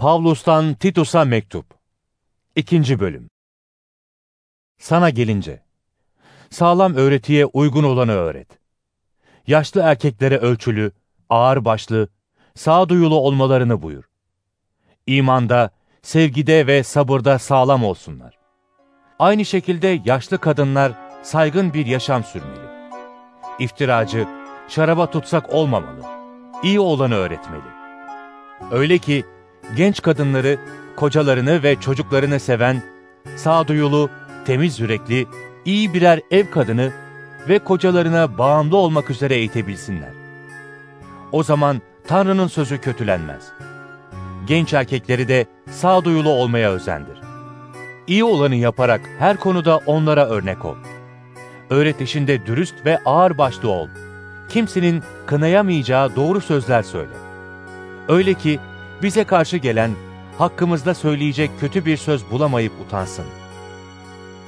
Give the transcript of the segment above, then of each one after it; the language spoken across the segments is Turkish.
Pavlus'tan Titus'a mektup. İkinci bölüm. Sana gelince, sağlam öğretiye uygun olanı öğret. Yaşlı erkeklere ölçülü, ağır başlı, sağduyulu olmalarını buyur. İmanda, sevgide ve sabırda sağlam olsunlar. Aynı şekilde yaşlı kadınlar saygın bir yaşam sürmeli. İftiracı, şaraba tutsak olmamalı. İyi olanı öğretmeli. Öyle ki genç kadınları, kocalarını ve çocuklarını seven, sağduyulu, temiz yürekli, iyi birer ev kadını ve kocalarına bağımlı olmak üzere eğitebilsinler. O zaman Tanrı'nın sözü kötülenmez. Genç erkekleri de sağduyulu olmaya özendir. İyi olanı yaparak her konuda onlara örnek ol. Öğretişinde dürüst ve ağır başlı ol. Kimsenin kınayamayacağı doğru sözler söyle. Öyle ki bize karşı gelen, hakkımızda söyleyecek kötü bir söz bulamayıp utansın.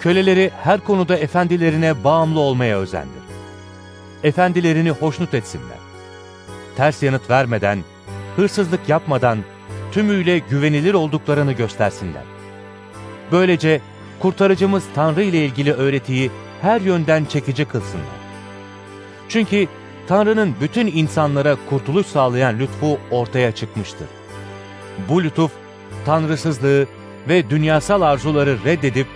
Köleleri her konuda efendilerine bağımlı olmaya özendir. Efendilerini hoşnut etsinler. Ters yanıt vermeden, hırsızlık yapmadan, tümüyle güvenilir olduklarını göstersinler. Böylece kurtarıcımız Tanrı ile ilgili öğretiyi her yönden çekici kılsınlar. Çünkü Tanrı'nın bütün insanlara kurtuluş sağlayan lütfu ortaya çıkmıştır. Bu lütuf, tanrısızlığı ve dünyasal arzuları reddedip,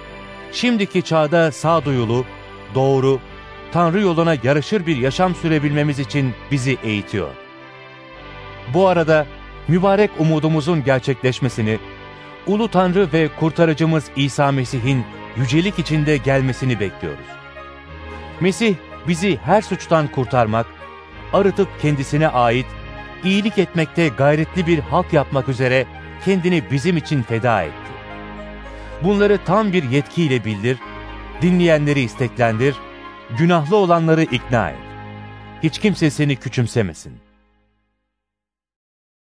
şimdiki çağda sağduyulu, doğru, Tanrı yoluna yarışır bir yaşam sürebilmemiz için bizi eğitiyor. Bu arada mübarek umudumuzun gerçekleşmesini, Ulu Tanrı ve Kurtarıcımız İsa Mesih'in yücelik içinde gelmesini bekliyoruz. Mesih bizi her suçtan kurtarmak, arıtıp kendisine ait, iyilik etmekte gayretli bir halk yapmak üzere kendini bizim için feda etti. Bunları tam bir yetkiyle bildir, dinleyenleri isteklendir, günahlı olanları ikna et. Hiç kimse seni küçümsemesin.